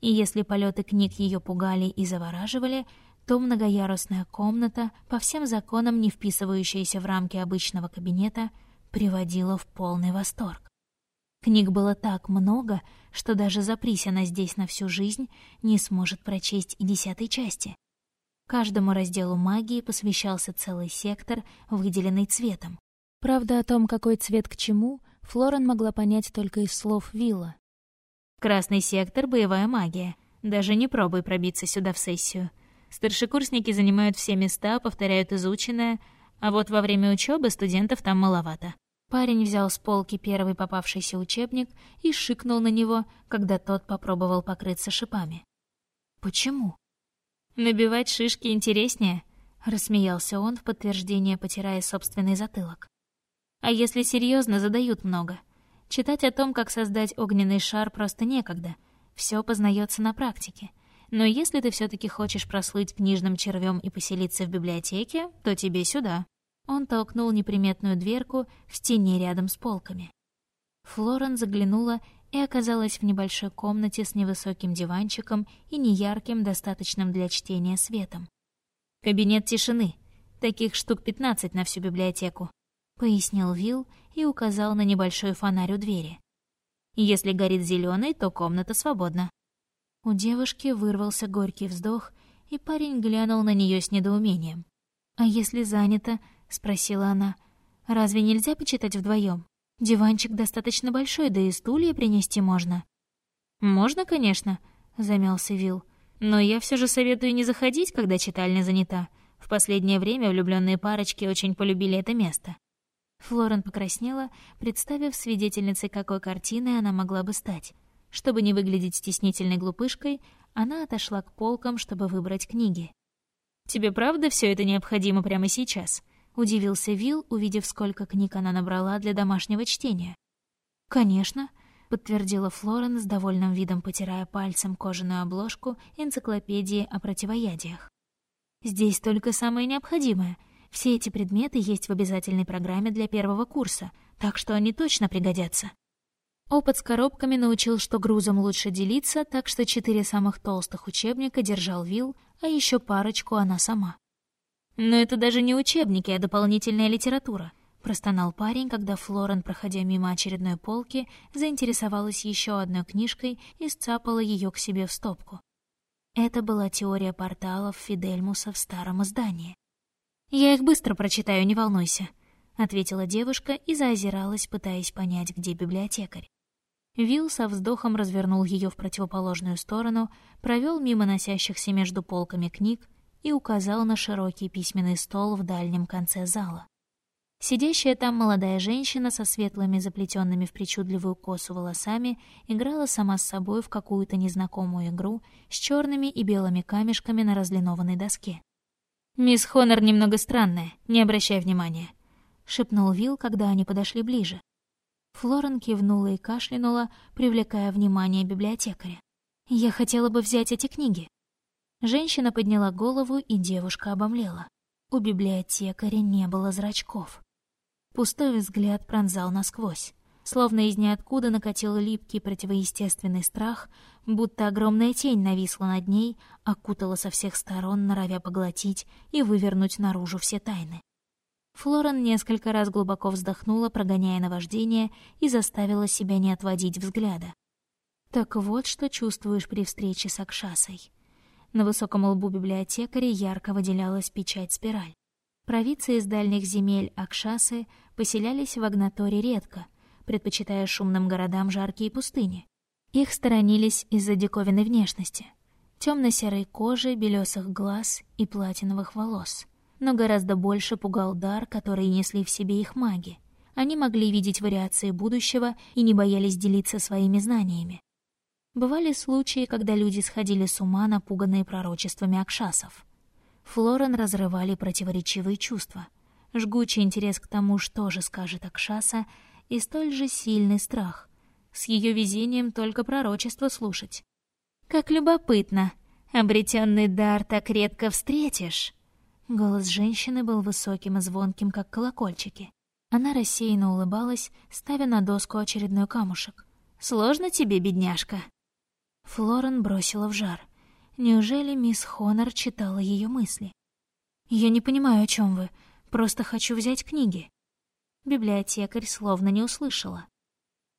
И если полеты книг ее пугали и завораживали, то многоярусная комната, по всем законам не вписывающаяся в рамки обычного кабинета, приводила в полный восторг. Книг было так много, что даже запрись здесь на всю жизнь, не сможет прочесть и десятой части. Каждому разделу магии посвящался целый сектор, выделенный цветом. Правда о том, какой цвет к чему, Флорен могла понять только из слов Вилла. «Красный сектор — боевая магия. Даже не пробуй пробиться сюда в сессию. Старшекурсники занимают все места, повторяют изученное, а вот во время учебы студентов там маловато. Парень взял с полки первый попавшийся учебник и шикнул на него, когда тот попробовал покрыться шипами. «Почему?» «Набивать шишки интереснее», — рассмеялся он в подтверждение, потирая собственный затылок. «А если серьезно, задают много. Читать о том, как создать огненный шар, просто некогда. Все познается на практике. Но если ты все таки хочешь прослыть книжным червем и поселиться в библиотеке, то тебе сюда». Он толкнул неприметную дверку в стене рядом с полками. Флорен заглянула и оказалась в небольшой комнате с невысоким диванчиком и неярким, достаточным для чтения светом. «Кабинет тишины. Таких штук пятнадцать на всю библиотеку», — пояснил Вилл и указал на небольшой фонарь у двери. «Если горит зеленый, то комната свободна». У девушки вырвался горький вздох, и парень глянул на нее с недоумением. «А если занято, — спросила она. «Разве нельзя почитать вдвоем? Диванчик достаточно большой, да и стулья принести можно». «Можно, конечно», — замялся Вил. «Но я все же советую не заходить, когда читальня занята. В последнее время влюбленные парочки очень полюбили это место». Флорен покраснела, представив свидетельницей, какой картины она могла бы стать. Чтобы не выглядеть стеснительной глупышкой, она отошла к полкам, чтобы выбрать книги. «Тебе правда все это необходимо прямо сейчас?» — удивился Вил, увидев, сколько книг она набрала для домашнего чтения. «Конечно», — подтвердила Флорен с довольным видом, потирая пальцем кожаную обложку энциклопедии о противоядиях. «Здесь только самое необходимое. Все эти предметы есть в обязательной программе для первого курса, так что они точно пригодятся». Опыт с коробками научил, что грузом лучше делиться, так что четыре самых толстых учебника держал Вил, а еще парочку она сама. «Но это даже не учебники, а дополнительная литература», — простонал парень, когда Флорен, проходя мимо очередной полки, заинтересовалась еще одной книжкой и сцапала ее к себе в стопку. Это была теория порталов Фидельмуса в старом издании. «Я их быстро прочитаю, не волнуйся», — ответила девушка и заозиралась, пытаясь понять, где библиотекарь. Вилл со вздохом развернул ее в противоположную сторону, провел мимо носящихся между полками книг, и указал на широкий письменный стол в дальнем конце зала. Сидящая там молодая женщина со светлыми заплетенными в причудливую косу волосами играла сама с собой в какую-то незнакомую игру с черными и белыми камешками на разлинованной доске. «Мисс Хонор немного странная, не обращай внимания», — шепнул Вил, когда они подошли ближе. Флорен кивнула и кашлянула, привлекая внимание библиотекаря. «Я хотела бы взять эти книги», Женщина подняла голову, и девушка обомлела. У библиотекаря не было зрачков. Пустой взгляд пронзал насквозь. Словно из ниоткуда накатил липкий противоестественный страх, будто огромная тень нависла над ней, окутала со всех сторон, норовя поглотить и вывернуть наружу все тайны. Флорен несколько раз глубоко вздохнула, прогоняя наваждение, и заставила себя не отводить взгляда. Так вот, что чувствуешь при встрече с Акшасой. На высоком лбу библиотекаря ярко выделялась печать-спираль. Провидцы из дальних земель Акшасы поселялись в Агнаторе редко, предпочитая шумным городам жаркие пустыни. Их сторонились из-за диковинной внешности. Темно-серой кожи, белесых глаз и платиновых волос. Но гораздо больше пугал дар, который несли в себе их маги. Они могли видеть вариации будущего и не боялись делиться своими знаниями. Бывали случаи, когда люди сходили с ума, напуганные пророчествами Акшасов. Флорен разрывали противоречивые чувства. Жгучий интерес к тому, что же скажет Акшаса, и столь же сильный страх. С ее везением только пророчество слушать. «Как любопытно! Обретенный дар так редко встретишь!» Голос женщины был высоким и звонким, как колокольчики. Она рассеянно улыбалась, ставя на доску очередной камушек. «Сложно тебе, бедняжка?» Флорен бросила в жар. Неужели мисс Хонор читала ее мысли? «Я не понимаю, о чем вы. Просто хочу взять книги». Библиотекарь словно не услышала.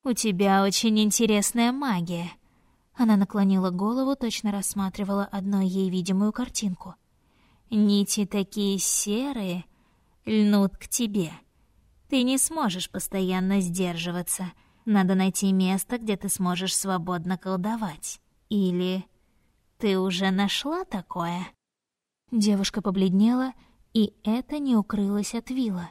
«У тебя очень интересная магия». Она наклонила голову, точно рассматривала одной ей видимую картинку. «Нити такие серые, льнут к тебе. Ты не сможешь постоянно сдерживаться. Надо найти место, где ты сможешь свободно колдовать. Или ты уже нашла такое?» Девушка побледнела, и это не укрылось от Вилла.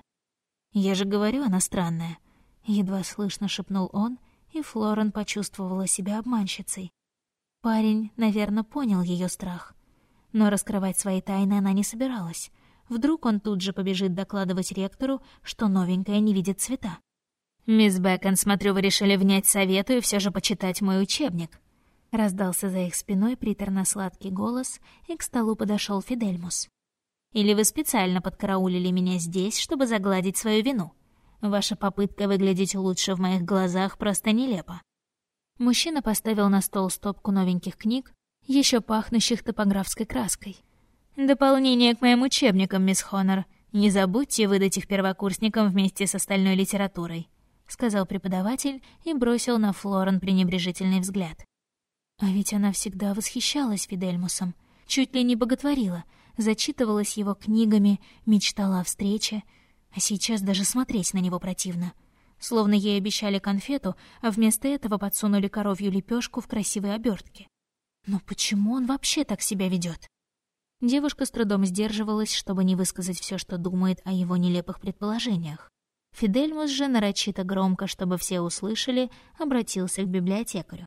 «Я же говорю, она странная», — едва слышно шепнул он, и Флорен почувствовала себя обманщицей. Парень, наверное, понял ее страх. Но раскрывать свои тайны она не собиралась. Вдруг он тут же побежит докладывать ректору, что новенькая не видит цвета. «Мисс Бэкон, смотрю, вы решили внять совету и все же почитать мой учебник», Раздался за их спиной приторно-сладкий голос, и к столу подошел Фидельмус. «Или вы специально подкараулили меня здесь, чтобы загладить свою вину? Ваша попытка выглядеть лучше в моих глазах просто нелепа». Мужчина поставил на стол стопку новеньких книг, еще пахнущих топографской краской. «Дополнение к моим учебникам, мисс Хонор. Не забудьте выдать их первокурсникам вместе с остальной литературой», — сказал преподаватель и бросил на Флорен пренебрежительный взгляд. А ведь она всегда восхищалась Фидельмусом, чуть ли не боготворила, зачитывалась его книгами, мечтала о встрече, а сейчас даже смотреть на него противно. Словно ей обещали конфету, а вместо этого подсунули коровью лепешку в красивой обертке. Но почему он вообще так себя ведет? Девушка с трудом сдерживалась, чтобы не высказать все, что думает о его нелепых предположениях. Фидельмус же нарочито громко, чтобы все услышали, обратился к библиотекарю.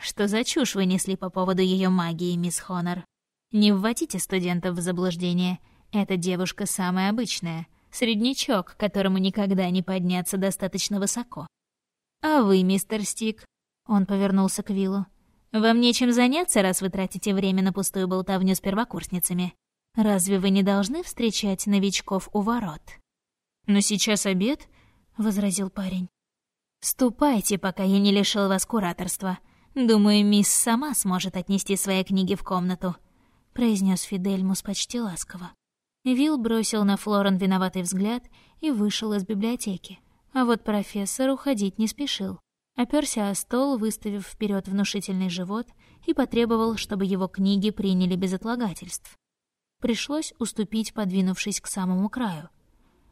Что за чушь вы несли по поводу ее магии, мисс Хонор? Не вводите студентов в заблуждение. Эта девушка самая обычная, среднячок, которому никогда не подняться достаточно высоко. А вы, мистер Стик, он повернулся к Виллу. Вам нечем заняться, раз вы тратите время на пустую болтовню с первокурсницами. Разве вы не должны встречать новичков у ворот? Но сейчас обед, возразил парень. Ступайте, пока я не лишил вас кураторства. Думаю, мисс сама сможет отнести свои книги в комнату», — произнес Фидельмус почти ласково. Вилл бросил на Флорен виноватый взгляд и вышел из библиотеки. А вот профессор уходить не спешил. Оперся о стол, выставив вперед внушительный живот, и потребовал, чтобы его книги приняли без отлагательств. Пришлось уступить, подвинувшись к самому краю.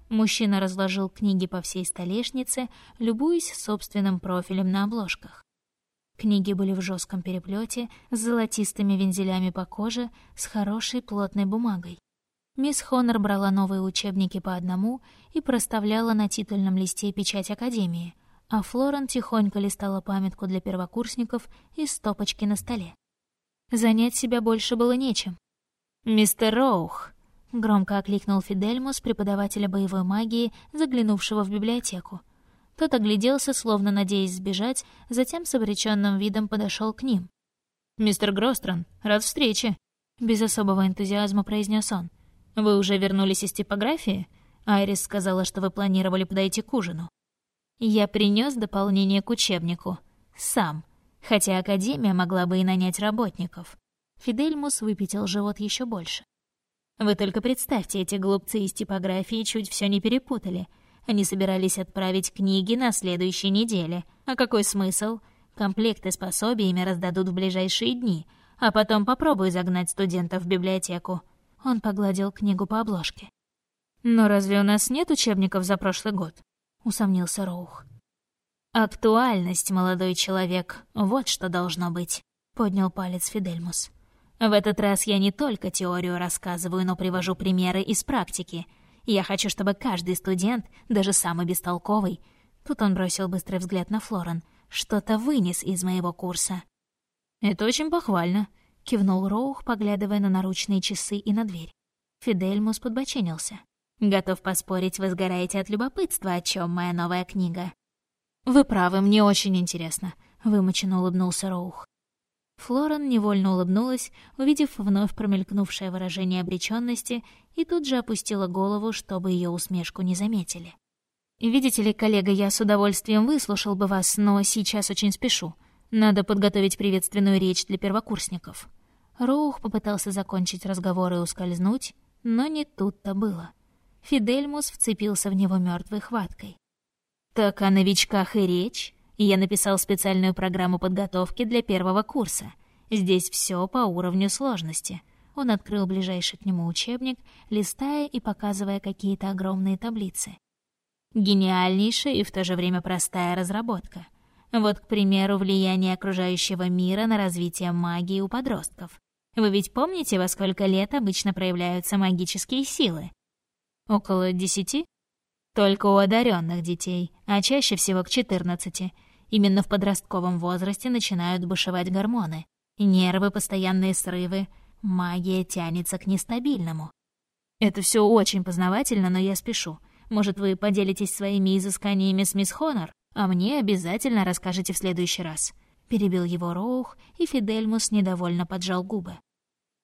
Мужчина разложил книги по всей столешнице, любуясь собственным профилем на обложках. Книги были в жестком переплете, с золотистыми вензелями по коже, с хорошей плотной бумагой. Мисс Хонор брала новые учебники по одному и проставляла на титульном листе печать Академии, а Флорен тихонько листала памятку для первокурсников из стопочки на столе. Занять себя больше было нечем. «Мистер Роух!» — громко окликнул Фидельмус, преподавателя боевой магии, заглянувшего в библиотеку. Тот огляделся, словно надеясь сбежать, затем с обреченным видом подошел к ним. «Мистер Грострон, рад встрече!» Без особого энтузиазма произнес он. «Вы уже вернулись из типографии? Айрис сказала, что вы планировали подойти к ужину». «Я принес дополнение к учебнику. Сам. Хотя Академия могла бы и нанять работников». Фидельмус выпятил живот еще больше. «Вы только представьте, эти глупцы из типографии чуть все не перепутали. Они собирались отправить книги на следующей неделе. А какой смысл? Комплекты с пособиями раздадут в ближайшие дни, а потом попробую загнать студентов в библиотеку. Он погладил книгу по обложке. «Но разве у нас нет учебников за прошлый год?» — усомнился Роух. «Актуальность, молодой человек, вот что должно быть», — поднял палец Фидельмус. «В этот раз я не только теорию рассказываю, но привожу примеры из практики — я хочу, чтобы каждый студент, даже самый бестолковый, тут он бросил быстрый взгляд на Флорен, что-то вынес из моего курса. «Это очень похвально», — кивнул Роух, поглядывая на наручные часы и на дверь. Фидельмус подбоченился. «Готов поспорить, вы сгораете от любопытства, о чем моя новая книга». «Вы правы, мне очень интересно», — вымученно улыбнулся Роух. Флорен невольно улыбнулась, увидев вновь промелькнувшее выражение обреченности, и тут же опустила голову, чтобы ее усмешку не заметили. «Видите ли, коллега, я с удовольствием выслушал бы вас, но сейчас очень спешу. Надо подготовить приветственную речь для первокурсников». Роух попытался закончить разговор и ускользнуть, но не тут-то было. Фидельмус вцепился в него мертвой хваткой. «Так о новичках и речь?» Я написал специальную программу подготовки для первого курса. Здесь все по уровню сложности. Он открыл ближайший к нему учебник, листая и показывая какие-то огромные таблицы. Гениальнейшая и в то же время простая разработка. Вот, к примеру, влияние окружающего мира на развитие магии у подростков. Вы ведь помните, во сколько лет обычно проявляются магические силы? Около десяти? Только у одаренных детей, а чаще всего к четырнадцати — Именно в подростковом возрасте начинают бушевать гормоны. Нервы, постоянные срывы. Магия тянется к нестабильному. Это все очень познавательно, но я спешу. Может, вы поделитесь своими изысканиями с мисс Хонор, а мне обязательно расскажете в следующий раз. Перебил его Роух, и Фидельмус недовольно поджал губы.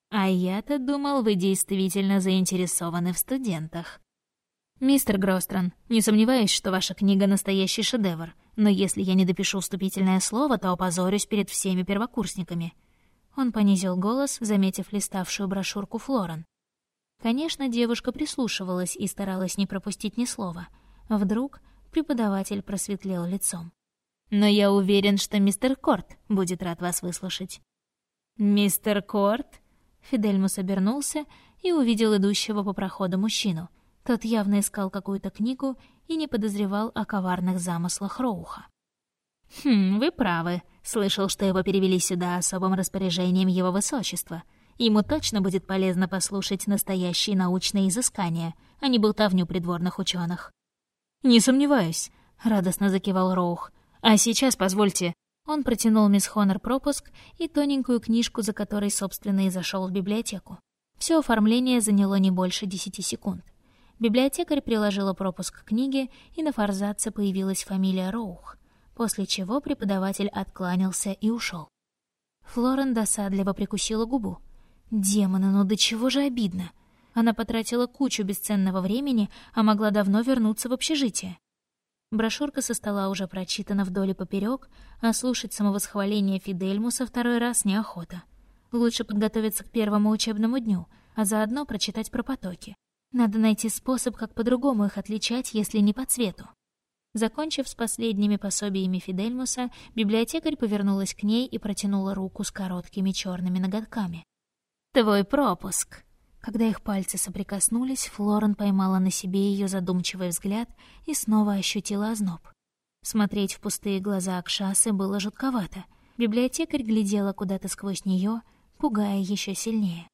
А я-то думал, вы действительно заинтересованы в студентах. Мистер Грострон, не сомневаюсь, что ваша книга — настоящий шедевр — но если я не допишу вступительное слово, то опозорюсь перед всеми первокурсниками». Он понизил голос, заметив листавшую брошюрку Флорен. Конечно, девушка прислушивалась и старалась не пропустить ни слова. Вдруг преподаватель просветлел лицом. «Но я уверен, что мистер Корт будет рад вас выслушать». «Мистер Корт?» Фидельмус обернулся и увидел идущего по проходу мужчину. Тот явно искал какую-то книгу и не подозревал о коварных замыслах Роуха. «Хм, вы правы. Слышал, что его перевели сюда особым распоряжением его высочества. Ему точно будет полезно послушать настоящие научные изыскания, а не болтовню придворных ученых. «Не сомневаюсь», — радостно закивал Роух. «А сейчас позвольте». Он протянул мисс Хонор пропуск и тоненькую книжку, за которой, собственно, и зашел в библиотеку. Все оформление заняло не больше десяти секунд. Библиотекарь приложила пропуск к книге, и на форзаце появилась фамилия Роух, после чего преподаватель откланялся и ушел. Флорен досадливо прикусила губу. «Демоны, ну до чего же обидно!» Она потратила кучу бесценного времени, а могла давно вернуться в общежитие. Брошюрка со стола уже прочитана вдоль и поперек, а слушать самовосхваление Фидельмуса второй раз неохота. Лучше подготовиться к первому учебному дню, а заодно прочитать про потоки. Надо найти способ, как по-другому их отличать, если не по цвету. Закончив с последними пособиями Фидельмуса, библиотекарь повернулась к ней и протянула руку с короткими черными ноготками. «Твой пропуск!» Когда их пальцы соприкоснулись, Флорен поймала на себе ее задумчивый взгляд и снова ощутила озноб. Смотреть в пустые глаза Акшасы было жутковато. Библиотекарь глядела куда-то сквозь нее, пугая еще сильнее.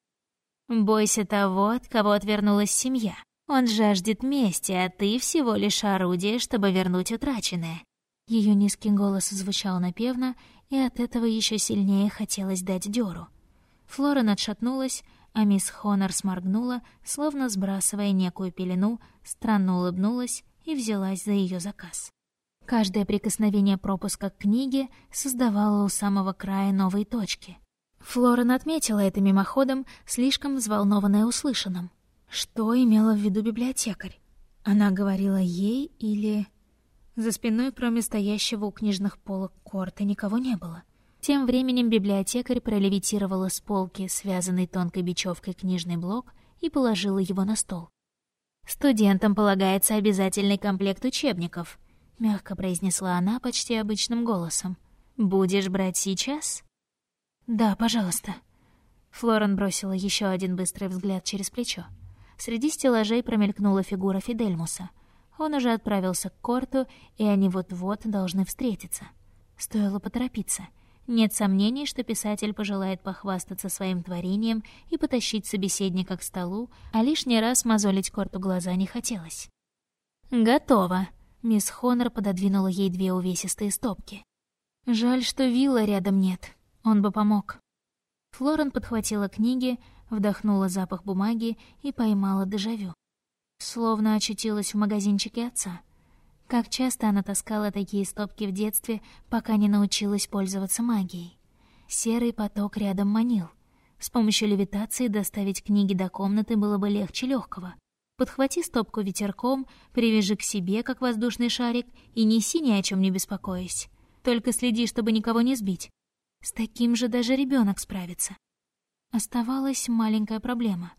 Бойся того, от кого отвернулась семья. Он жаждет мести, а ты всего лишь орудие, чтобы вернуть утраченное». Ее низкий голос звучал напевно, и от этого еще сильнее хотелось дать дёру. Флорен отшатнулась, а мисс Хонор сморгнула, словно сбрасывая некую пелену, странно улыбнулась и взялась за ее заказ. Каждое прикосновение пропуска к книге создавало у самого края новые точки. Флорен отметила это мимоходом, слишком взволнованная услышанным. Что имела в виду библиотекарь? Она говорила ей или... За спиной, кроме стоящего у книжных полок корта, никого не было. Тем временем библиотекарь пролевитировала с полки, связанный тонкой бечевкой книжный блок, и положила его на стол. «Студентам полагается обязательный комплект учебников», — мягко произнесла она почти обычным голосом. «Будешь брать сейчас?» «Да, пожалуйста». Флорен бросила еще один быстрый взгляд через плечо. Среди стеллажей промелькнула фигура Фидельмуса. Он уже отправился к Корту, и они вот-вот должны встретиться. Стоило поторопиться. Нет сомнений, что писатель пожелает похвастаться своим творением и потащить собеседника к столу, а лишний раз мозолить Корту глаза не хотелось. «Готово!» — мисс Хонор пододвинула ей две увесистые стопки. «Жаль, что вилла рядом нет», он бы помог. Флорен подхватила книги, вдохнула запах бумаги и поймала дежавю. Словно очутилась в магазинчике отца. Как часто она таскала такие стопки в детстве, пока не научилась пользоваться магией. Серый поток рядом манил. С помощью левитации доставить книги до комнаты было бы легче легкого. Подхвати стопку ветерком, привяжи к себе, как воздушный шарик, и неси ни о чем не беспокоясь. Только следи, чтобы никого не сбить. С таким же даже ребенок справится. Оставалась маленькая проблема.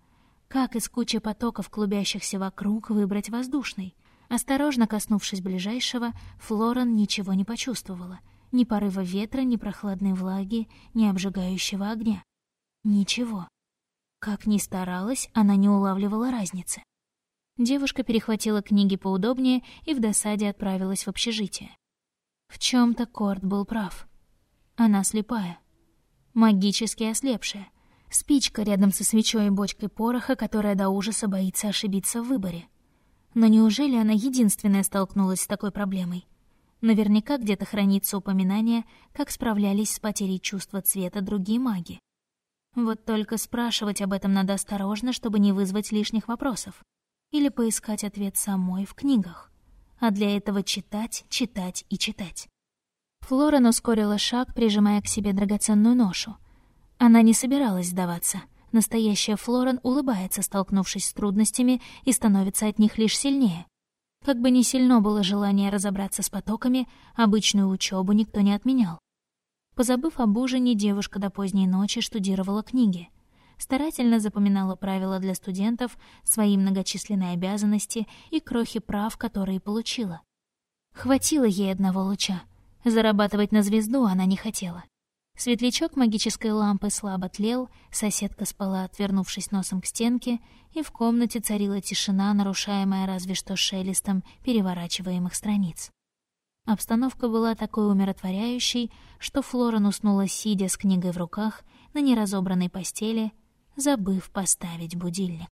Как из кучи потоков, клубящихся вокруг, выбрать воздушный? Осторожно коснувшись ближайшего, Флорен ничего не почувствовала. Ни порыва ветра, ни прохладной влаги, ни обжигающего огня. Ничего. Как ни старалась, она не улавливала разницы. Девушка перехватила книги поудобнее и в досаде отправилась в общежитие. В чем то Корт был прав. Она слепая. Магически ослепшая. Спичка рядом со свечой и бочкой пороха, которая до ужаса боится ошибиться в выборе. Но неужели она единственная столкнулась с такой проблемой? Наверняка где-то хранится упоминание, как справлялись с потерей чувства цвета другие маги. Вот только спрашивать об этом надо осторожно, чтобы не вызвать лишних вопросов или поискать ответ самой в книгах. А для этого читать, читать и читать. Флорен ускорила шаг, прижимая к себе драгоценную ношу. Она не собиралась сдаваться. Настоящая Флорен улыбается, столкнувшись с трудностями, и становится от них лишь сильнее. Как бы ни сильно было желание разобраться с потоками, обычную учебу никто не отменял. Позабыв об ужине, девушка до поздней ночи штудировала книги — старательно запоминала правила для студентов, свои многочисленные обязанности и крохи прав, которые получила. Хватило ей одного луча. Зарабатывать на звезду она не хотела. Светлячок магической лампы слабо тлел, соседка спала, отвернувшись носом к стенке, и в комнате царила тишина, нарушаемая разве что шелестом переворачиваемых страниц. Обстановка была такой умиротворяющей, что Флорен уснула сидя с книгой в руках на неразобранной постели забыв поставить будильник.